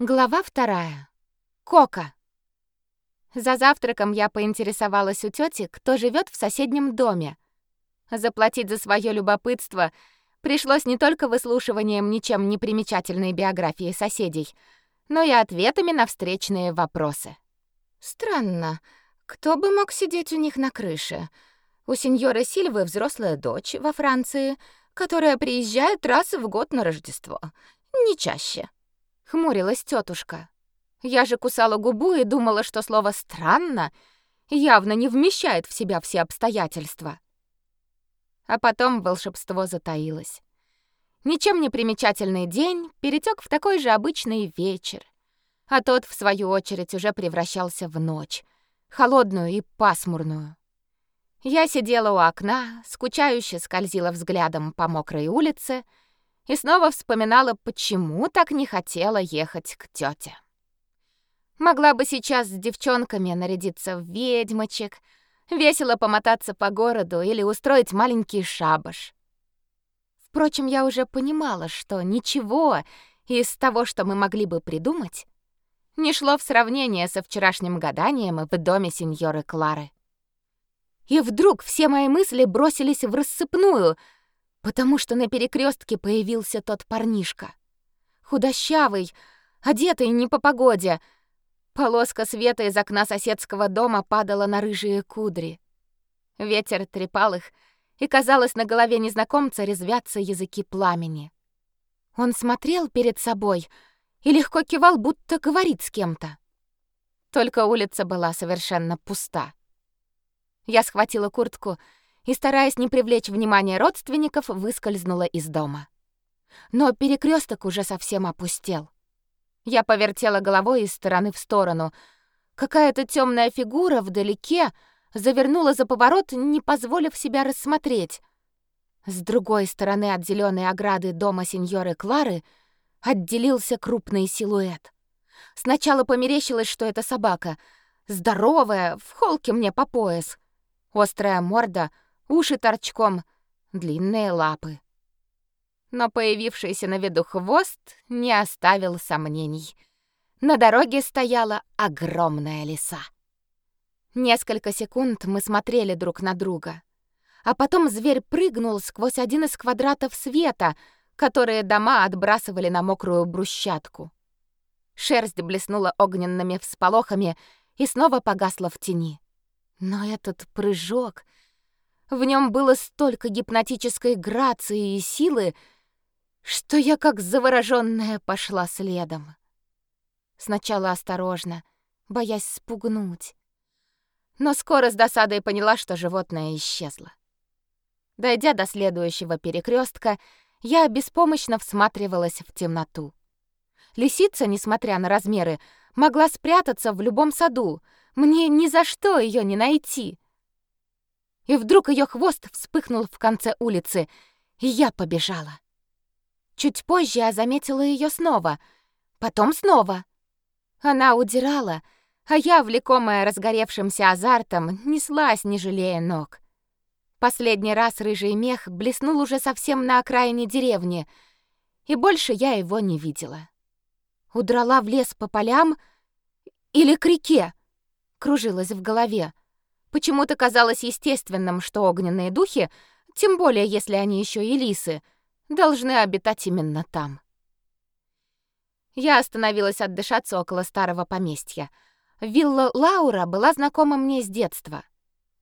Глава вторая. Кока. За завтраком я поинтересовалась у тети, кто живет в соседнем доме. Заплатить за свое любопытство пришлось не только выслушиванием ничем не примечательной биографии соседей, но и ответами на встречные вопросы. Странно, кто бы мог сидеть у них на крыше? У сеньоры Сильвы взрослая дочь во Франции, которая приезжает раз в год на Рождество, не чаще хмурилась тетушка. Я же кусала губу и думала, что слово странно явно не вмещает в себя все обстоятельства. А потом волшебство затаилось. Ничем не примечательный день перетек в такой же обычный вечер, а тот в свою очередь уже превращался в ночь, холодную и пасмурную. Я сидела у окна, скучающе скользила взглядом по мокрой улице и снова вспоминала, почему так не хотела ехать к тете. Могла бы сейчас с девчонками нарядиться в ведьмочек, весело помотаться по городу или устроить маленький шабаш. Впрочем, я уже понимала, что ничего из того, что мы могли бы придумать, не шло в сравнение со вчерашним гаданием в доме сеньоры Клары. И вдруг все мои мысли бросились в рассыпную — потому что на перекрестке появился тот парнишка. Худощавый, одетый не по погоде. Полоска света из окна соседского дома падала на рыжие кудри. Ветер трепал их, и, казалось, на голове незнакомца резвятся языки пламени. Он смотрел перед собой и легко кивал, будто говорит с кем-то. Только улица была совершенно пуста. Я схватила куртку и, стараясь не привлечь внимания родственников, выскользнула из дома. Но перекресток уже совсем опустел. Я повертела головой из стороны в сторону. Какая-то темная фигура вдалеке завернула за поворот, не позволив себя рассмотреть. С другой стороны от зеленой ограды дома сеньоры Клары отделился крупный силуэт. Сначала померещилось, что это собака, здоровая, в холке мне по пояс. Острая морда — уши торчком, длинные лапы. Но появившийся на виду хвост не оставил сомнений. На дороге стояла огромная лиса. Несколько секунд мы смотрели друг на друга, а потом зверь прыгнул сквозь один из квадратов света, которые дома отбрасывали на мокрую брусчатку. Шерсть блеснула огненными всполохами и снова погасла в тени. Но этот прыжок в нем было столько гипнотической грации и силы, что я как заворожённая пошла следом. Сначала осторожно, боясь спугнуть. Но скоро с досадой поняла, что животное исчезло. Дойдя до следующего перекрестка, я беспомощно всматривалась в темноту. Лисица, несмотря на размеры, могла спрятаться в любом саду. Мне ни за что ее не найти и вдруг ее хвост вспыхнул в конце улицы, и я побежала. Чуть позже я заметила ее снова, потом снова. Она удирала, а я, влекомая разгоревшимся азартом, неслась, не жалея ног. Последний раз рыжий мех блеснул уже совсем на окраине деревни, и больше я его не видела. Удрала в лес по полям или к реке, кружилась в голове. Почему-то казалось естественным, что огненные духи, тем более если они еще и лисы, должны обитать именно там. Я остановилась отдышаться около старого поместья. Вилла Лаура была знакома мне с детства.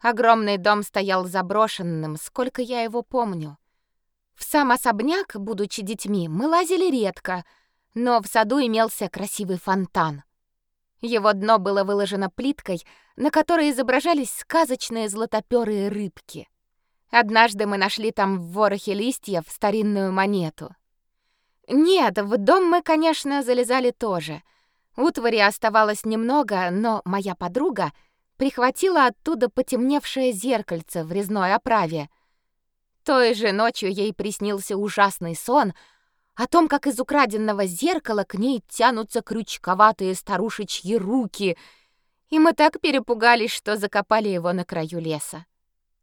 Огромный дом стоял заброшенным, сколько я его помню. В сам особняк, будучи детьми, мы лазили редко, но в саду имелся красивый фонтан. Его дно было выложено плиткой, на которой изображались сказочные златоперые рыбки. Однажды мы нашли там в ворохе листьев старинную монету. Нет, в дом мы, конечно, залезали тоже. Утвари оставалось немного, но моя подруга прихватила оттуда потемневшее зеркальце в резной оправе. Той же ночью ей приснился ужасный сон — о том, как из украденного зеркала к ней тянутся крючковатые старушечьи руки, и мы так перепугались, что закопали его на краю леса.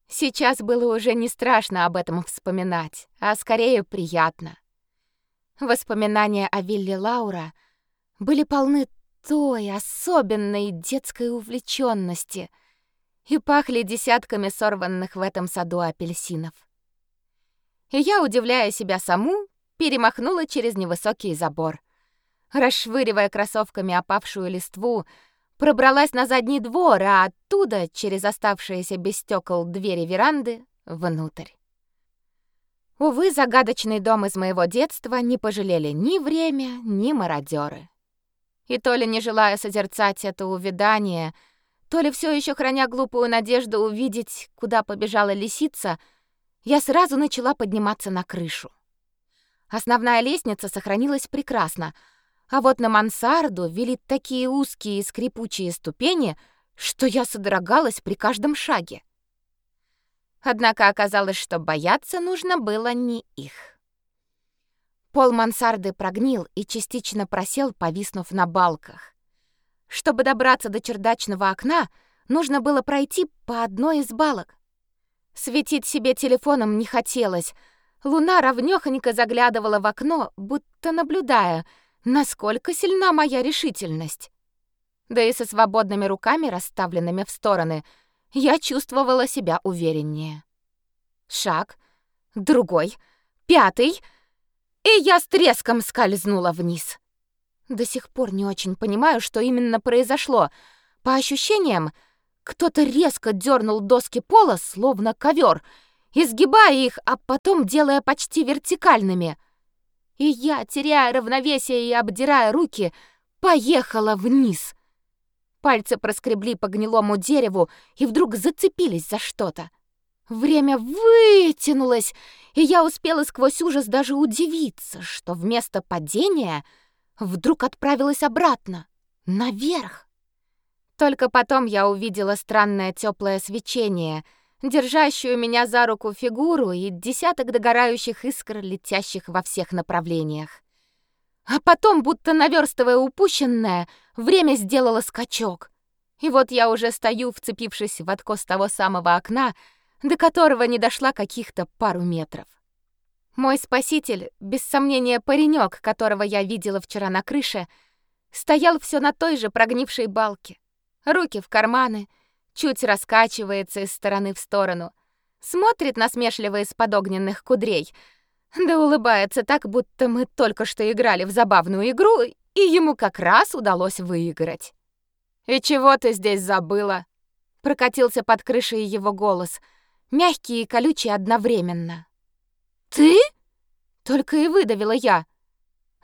Сейчас было уже не страшно об этом вспоминать, а скорее приятно. Воспоминания о Вилле Лаура были полны той особенной детской увлеченности и пахли десятками сорванных в этом саду апельсинов. И я, удивляя себя саму, перемахнула через невысокий забор. Расшвыривая кроссовками опавшую листву, пробралась на задний двор, а оттуда, через оставшиеся без стекол двери веранды, внутрь. Увы, загадочный дом из моего детства не пожалели ни время, ни мародеры. И то ли не желая созерцать это увядание, то ли все еще храня глупую надежду увидеть, куда побежала лисица, я сразу начала подниматься на крышу. Основная лестница сохранилась прекрасно, а вот на мансарду вели такие узкие и скрипучие ступени, что я содрогалась при каждом шаге. Однако оказалось, что бояться нужно было не их. Пол мансарды прогнил и частично просел, повиснув на балках. Чтобы добраться до чердачного окна, нужно было пройти по одной из балок. Светить себе телефоном не хотелось. Луна ровнёхонько заглядывала в окно, будто наблюдая — насколько сильна моя решительность. Да и со свободными руками, расставленными в стороны, я чувствовала себя увереннее. Шаг, другой, пятый, и я с треском скользнула вниз. До сих пор не очень понимаю, что именно произошло. По ощущениям, кто-то резко дернул доски пола, словно ковер, изгибая их, а потом делая почти вертикальными — и я, теряя равновесие и обдирая руки, поехала вниз. Пальцы проскребли по гнилому дереву и вдруг зацепились за что-то. Время вытянулось, и я успела сквозь ужас даже удивиться, что вместо падения вдруг отправилась обратно, наверх. Только потом я увидела странное теплое свечение — держащую меня за руку фигуру и десяток догорающих искр, летящих во всех направлениях. А потом, будто наверстывая упущенное, время сделало скачок. И вот я уже стою, вцепившись в откос того самого окна, до которого не дошла каких-то пару метров. Мой спаситель, без сомнения паренек, которого я видела вчера на крыше, стоял все на той же прогнившей балке. Руки в карманы, чуть раскачивается из стороны в сторону, смотрит насмешливо из-под огненных кудрей, да улыбается так, будто мы только что играли в забавную игру, и ему как раз удалось выиграть. «И чего ты здесь забыла?» Прокатился под крышей его голос, мягкий и колючий одновременно. «Ты?» — только и выдавила я.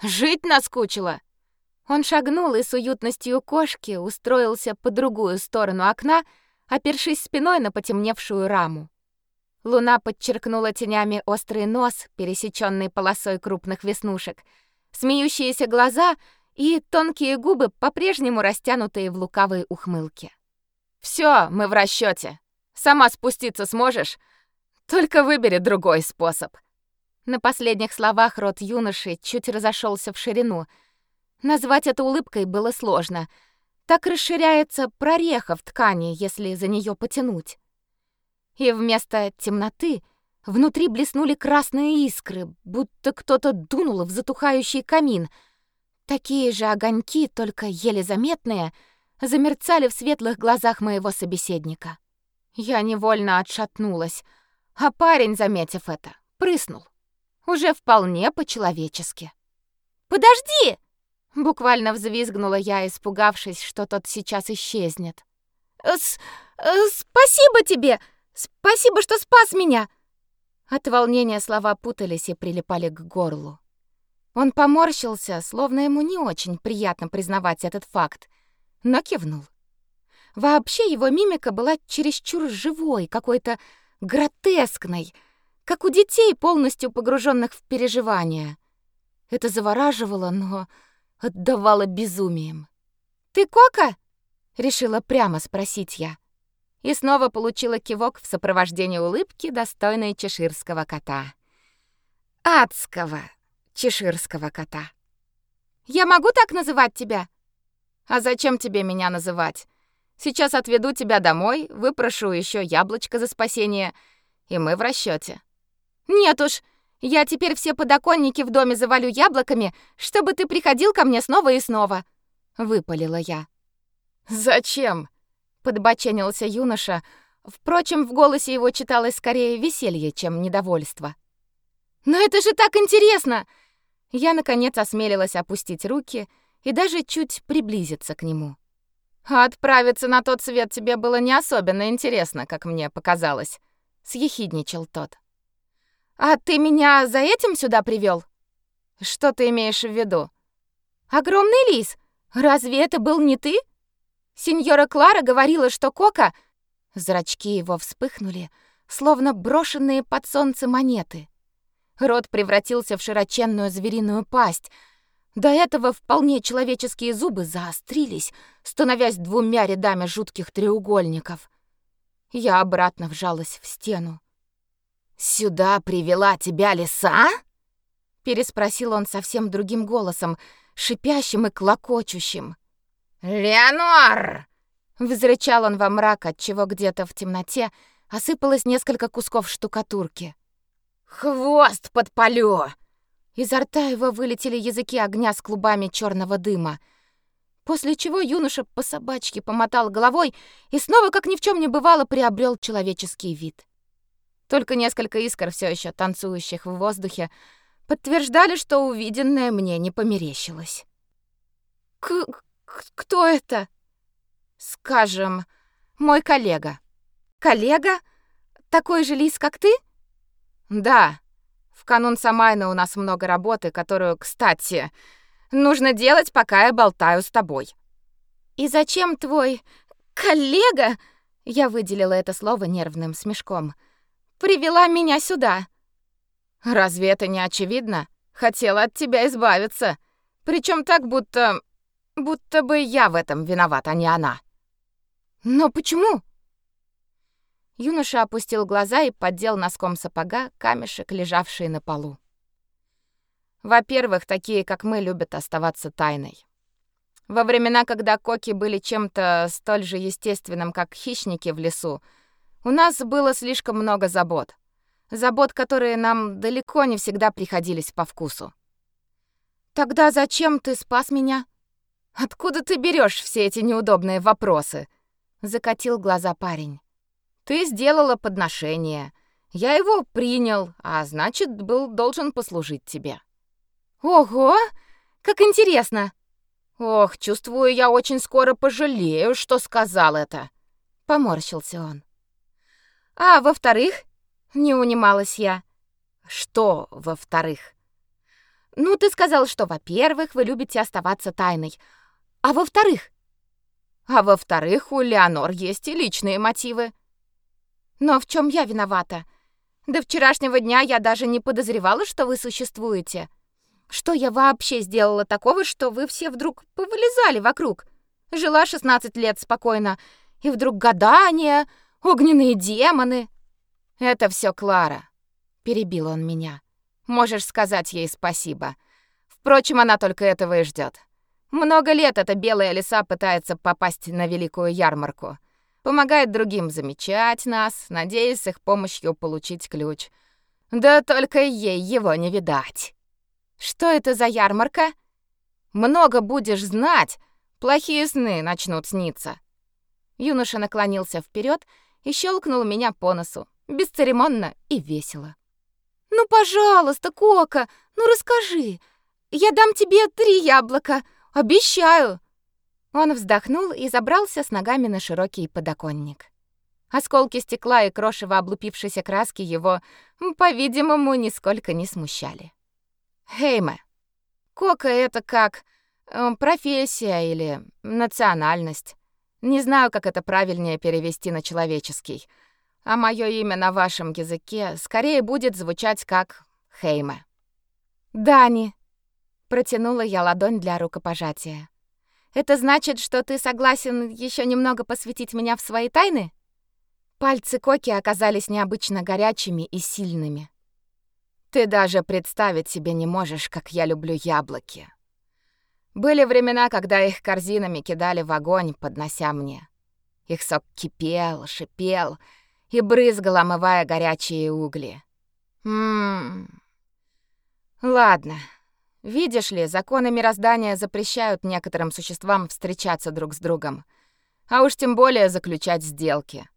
«Жить наскучила!» Он шагнул и с уютностью кошки устроился по другую сторону окна, опершись спиной на потемневшую раму. Луна подчеркнула тенями острый нос, пересеченный полосой крупных веснушек, смеющиеся глаза и тонкие губы, по-прежнему растянутые в лукавой ухмылке. Все, мы в расчете. Сама спуститься сможешь? Только выбери другой способ. На последних словах рот юноши чуть разошелся в ширину. Назвать это улыбкой было сложно — так расширяется прореха в ткани, если за нее потянуть. И вместо темноты внутри блеснули красные искры, будто кто-то дунул в затухающий камин. Такие же огоньки, только еле заметные, замерцали в светлых глазах моего собеседника. Я невольно отшатнулась, а парень, заметив это, прыснул. Уже вполне по-человечески. «Подожди!» Буквально взвизгнула я, испугавшись, что тот сейчас исчезнет. С э, «Спасибо тебе! Спасибо, что спас меня!» От волнения слова путались и прилипали к горлу. Он поморщился, словно ему не очень приятно признавать этот факт, но кивнул. Вообще его мимика была чересчур живой, какой-то гротескной, как у детей, полностью погруженных в переживания. Это завораживало, но отдавало безумием. «Ты Кока?» — решила прямо спросить я. И снова получила кивок в сопровождении улыбки, достойной чеширского кота. Адского чеширского кота. «Я могу так называть тебя?» «А зачем тебе меня называть? Сейчас отведу тебя домой, выпрошу еще яблочко за спасение, и мы в расчете. «Нет уж, Я теперь все подоконники в доме завалю яблоками, чтобы ты приходил ко мне снова и снова, выпалила я. Зачем? подбоченился юноша. Впрочем, в голосе его читалось скорее веселье, чем недовольство. Но это же так интересно. Я наконец осмелилась опустить руки и даже чуть приблизиться к нему. А отправиться на тот свет тебе было не особенно интересно, как мне показалось, съехидничал тот. А ты меня за этим сюда привел? Что ты имеешь в виду? Огромный лис. Разве это был не ты? Сеньора Клара говорила, что Кока Зрачки его вспыхнули, словно брошенные под солнце монеты. Рот превратился в широченную звериную пасть. До этого вполне человеческие зубы заострились, становясь двумя рядами жутких треугольников. Я обратно вжалась в стену. «Сюда привела тебя лиса?» Переспросил он совсем другим голосом, шипящим и клокочущим. «Леонор!» Взрычал он во мрак, отчего где-то в темноте осыпалось несколько кусков штукатурки. «Хвост подпалю!» Изо рта его вылетели языки огня с клубами черного дыма. После чего юноша по собачке помотал головой и снова, как ни в чем не бывало, приобрел человеческий вид. Только несколько искр все еще танцующих в воздухе подтверждали, что увиденное мне не померещилось. К кто это? Скажем, мой коллега. Коллега? Такой же лис, как ты? Да. В канун Самайна у нас много работы, которую, кстати, нужно делать, пока я болтаю с тобой. И зачем твой коллега, я выделила это слово нервным смешком, привела меня сюда? Разве это не очевидно? Хотела от тебя избавиться. Причем так, будто будто бы я в этом виноват, а не она. Но почему? Юноша опустил глаза и поддел носком сапога камешек, лежавший на полу. Во-первых, такие, как мы, любят оставаться тайной. Во времена, когда коки были чем-то столь же естественным, как хищники в лесу, у нас было слишком много забот. Забот, которые нам далеко не всегда приходились по вкусу. Тогда зачем ты спас меня? Откуда ты берешь все эти неудобные вопросы? закатил глаза парень. Ты сделала подношение. Я его принял, а значит, был должен послужить тебе. Ого, как интересно. Ох, чувствую, я очень скоро пожалею, что сказал это. Поморщился он. А во-вторых, не унималась я. Что во-вторых? Ну, ты сказал, что, во-первых, вы любите оставаться тайной. А во-вторых, а во-вторых, у Леонор есть и личные мотивы. Но в чем я виновата? До вчерашнего дня я даже не подозревала, что вы существуете. Что я вообще сделала такого, что вы все вдруг повылезали вокруг? Жила 16 лет спокойно, и вдруг гадания, огненные демоны. Это все Клара, перебил он меня. Можешь сказать ей спасибо. Впрочем, она только этого и ждет. Много лет эта белая лиса пытается попасть на великую ярмарку. Помогает другим замечать нас, надеясь с их помощью получить ключ. Да только ей его не видать. Что это за ярмарка? Много будешь знать, плохие сны начнут сниться. Юноша наклонился вперед и щелкнул меня по носу, бесцеремонно и весело. Ну, пожалуйста, Кока, ну расскажи. Я дам тебе три яблока. Обещаю!» Он вздохнул и забрался с ногами на широкий подоконник. Осколки стекла и крошево облупившейся краски его, по-видимому, нисколько не смущали. Хейме. Кока — это как э, профессия или национальность. Не знаю, как это правильнее перевести на человеческий. А мое имя на вашем языке скорее будет звучать как Хейме. Дани, Протянула я ладонь для рукопожатия. Это значит, что ты согласен еще немного посвятить меня в свои тайны? Пальцы Коки оказались необычно горячими и сильными. Ты даже представить себе не можешь, как я люблю яблоки. Были времена, когда их корзинами кидали в огонь, поднося мне. Их сок кипел, шипел и брызгал, омывая горячие угли. Мм. Ладно. Видишь ли, законы мироздания запрещают некоторым существам встречаться друг с другом, а уж тем более заключать сделки.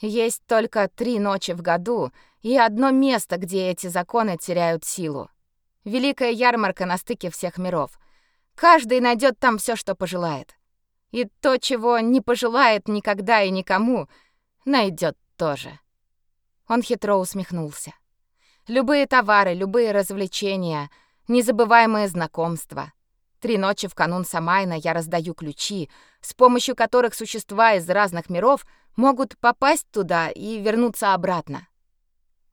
Есть только три ночи в году и одно место, где эти законы теряют силу. Великая ярмарка на стыке всех миров. Каждый найдет там все, что пожелает. И то, чего не пожелает никогда и никому, найдет тоже. Он хитро усмехнулся. Любые товары, любые развлечения, незабываемые знакомства. Три ночи в канун Самайна я раздаю ключи, с помощью которых существа из разных миров могут попасть туда и вернуться обратно.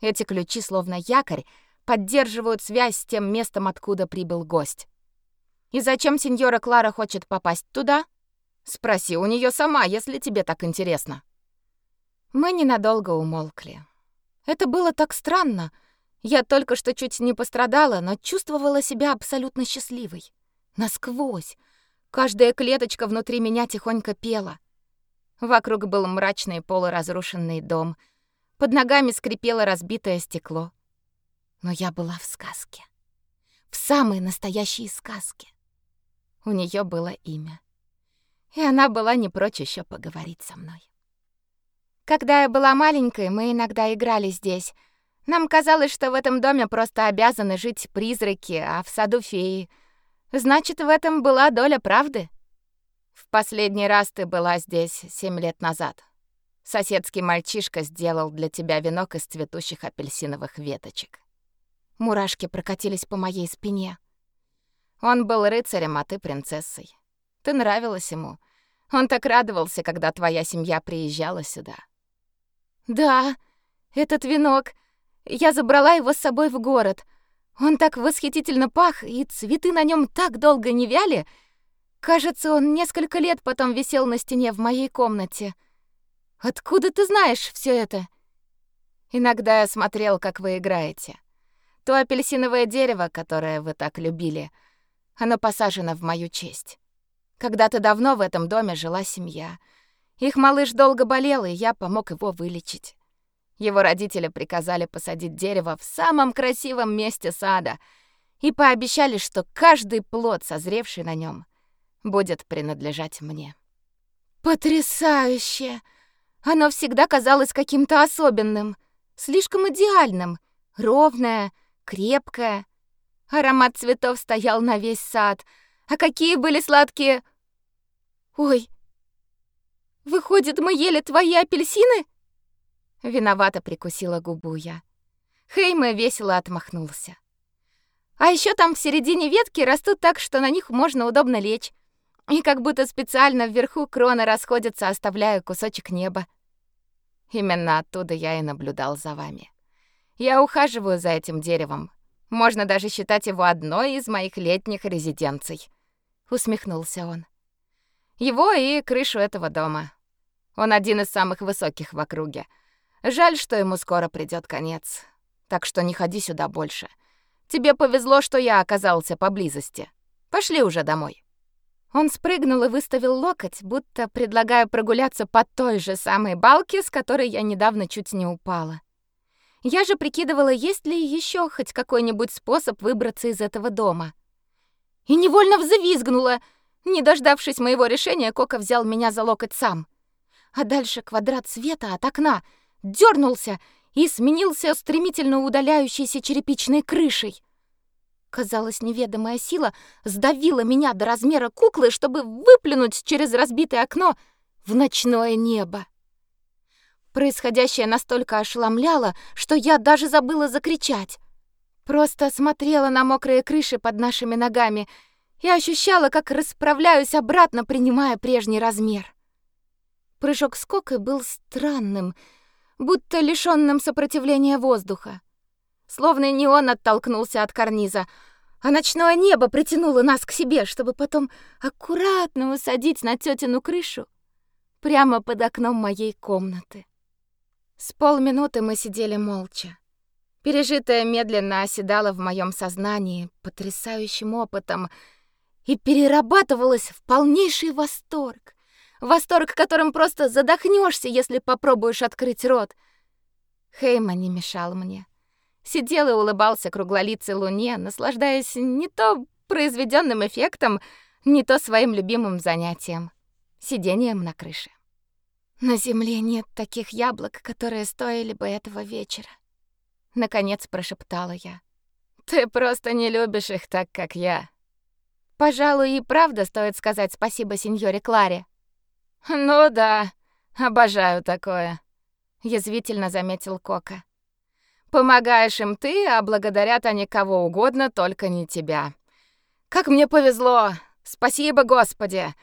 Эти ключи, словно якорь, поддерживают связь с тем местом, откуда прибыл гость. И зачем сеньора Клара хочет попасть туда? Спроси у нее сама, если тебе так интересно. Мы ненадолго умолкли. Это было так странно. Я только что чуть не пострадала, но чувствовала себя абсолютно счастливой. Насквозь. Каждая клеточка внутри меня тихонько пела. Вокруг был мрачный полуразрушенный дом. Под ногами скрипело разбитое стекло. Но я была в сказке. В самой настоящей сказке. У нее было имя. И она была не прочь еще поговорить со мной. Когда я была маленькой, мы иногда играли здесь. Нам казалось, что в этом доме просто обязаны жить призраки, а в саду феи. Значит, в этом была доля правды. В последний раз ты была здесь семь лет назад. Соседский мальчишка сделал для тебя венок из цветущих апельсиновых веточек. Мурашки прокатились по моей спине. Он был рыцарем, а ты принцессой. Ты нравилась ему. Он так радовался, когда твоя семья приезжала сюда. Да, этот венок. Я забрала его с собой в город. Он так восхитительно пах, и цветы на нем так долго не вяли. Кажется, он несколько лет потом висел на стене в моей комнате. Откуда ты знаешь все это? Иногда я смотрел, как вы играете. То апельсиновое дерево, которое вы так любили, оно посажено в мою честь. Когда-то давно в этом доме жила семья. Их малыш долго болел, и я помог его вылечить. Его родители приказали посадить дерево в самом красивом месте сада и пообещали, что каждый плод, созревший на нем, будет принадлежать мне. Потрясающе! Оно всегда казалось каким-то особенным, слишком идеальным, ровное, крепкая. Аромат цветов стоял на весь сад. А какие были сладкие... Ой, выходит, мы ели твои апельсины? Виновато прикусила губу я. Хейме весело отмахнулся. А еще там в середине ветки растут так, что на них можно удобно лечь. И как будто специально вверху кроны расходятся, оставляя кусочек неба. Именно оттуда я и наблюдал за вами. Я ухаживаю за этим деревом. Можно даже считать его одной из моих летних резиденций. Усмехнулся он. Его и крышу этого дома. Он один из самых высоких в округе. Жаль, что ему скоро придёт конец. Так что не ходи сюда больше. Тебе повезло, что я оказался поблизости. Пошли уже домой. Он спрыгнул и выставил локоть, будто предлагая прогуляться по той же самой балке, с которой я недавно чуть не упала. Я же прикидывала, есть ли еще хоть какой-нибудь способ выбраться из этого дома. И невольно взвизгнула. Не дождавшись моего решения, Кока взял меня за локоть сам. А дальше квадрат света от окна дернулся и сменился стремительно удаляющейся черепичной крышей. Казалось, неведомая сила сдавила меня до размера куклы, чтобы выплюнуть через разбитое окно в ночное небо. Происходящее настолько ошеломляло, что я даже забыла закричать. Просто смотрела на мокрые крыши под нашими ногами и ощущала, как расправляюсь обратно, принимая прежний размер. Прыжок с кокой был странным, будто лишённым сопротивления воздуха. Словно не он оттолкнулся от карниза, а ночное небо притянуло нас к себе, чтобы потом аккуратно усадить на тётину крышу прямо под окном моей комнаты. С полминуты мы сидели молча. Пережитое медленно оседало в моем сознании потрясающим опытом и перерабатывалось в полнейший восторг. Восторг, которым просто задохнешься, если попробуешь открыть рот. Хейма не мешал мне. сидел и улыбался круглолицей луне, наслаждаясь не то произведенным эффектом, не то своим любимым занятием сидением на крыше. На земле нет таких яблок, которые стоили бы этого вечера, наконец прошептала я. Ты просто не любишь их так, как я. Пожалуй, и правда стоит сказать спасибо сеньоре Кларе. Ну да, обожаю такое, язвительно заметил Кока. Помогаешь им ты, а благодарят они кого угодно, только не тебя. Как мне повезло! Спасибо, Господи!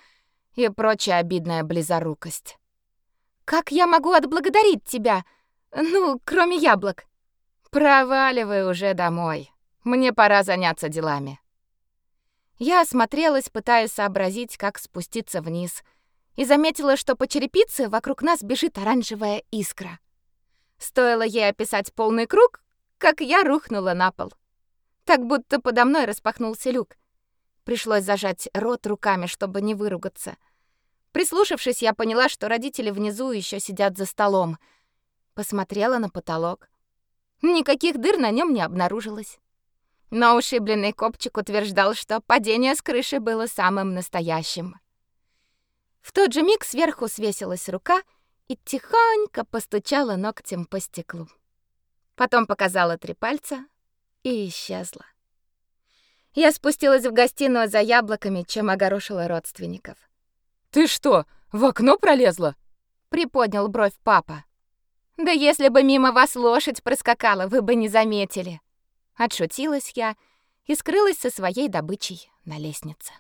И прочая обидная близорукость. Как я могу отблагодарить тебя? Ну, кроме яблок. Проваливай уже домой. Мне пора заняться делами. Я осмотрелась, пытаясь сообразить, как спуститься вниз, и заметила, что по черепице вокруг нас бежит оранжевая искра. Стоило ей описать полный круг, как я рухнула на пол. Так будто подо мной распахнулся люк. Пришлось зажать рот руками, чтобы не выругаться. Прислушавшись, я поняла, что родители внизу еще сидят за столом. Посмотрела на потолок. Никаких дыр на нем не обнаружилось. Но ушибленный копчик утверждал, что падение с крыши было самым настоящим. В тот же миг сверху свесилась рука и тихонько постучала ногтем по стеклу. Потом показала три пальца и исчезла. Я спустилась в гостиную за яблоками, чем огорошила родственников. «Ты что, в окно пролезла?» — приподнял бровь папа. «Да если бы мимо вас лошадь проскакала, вы бы не заметили». Отшутилась я и скрылась со своей добычей на лестнице.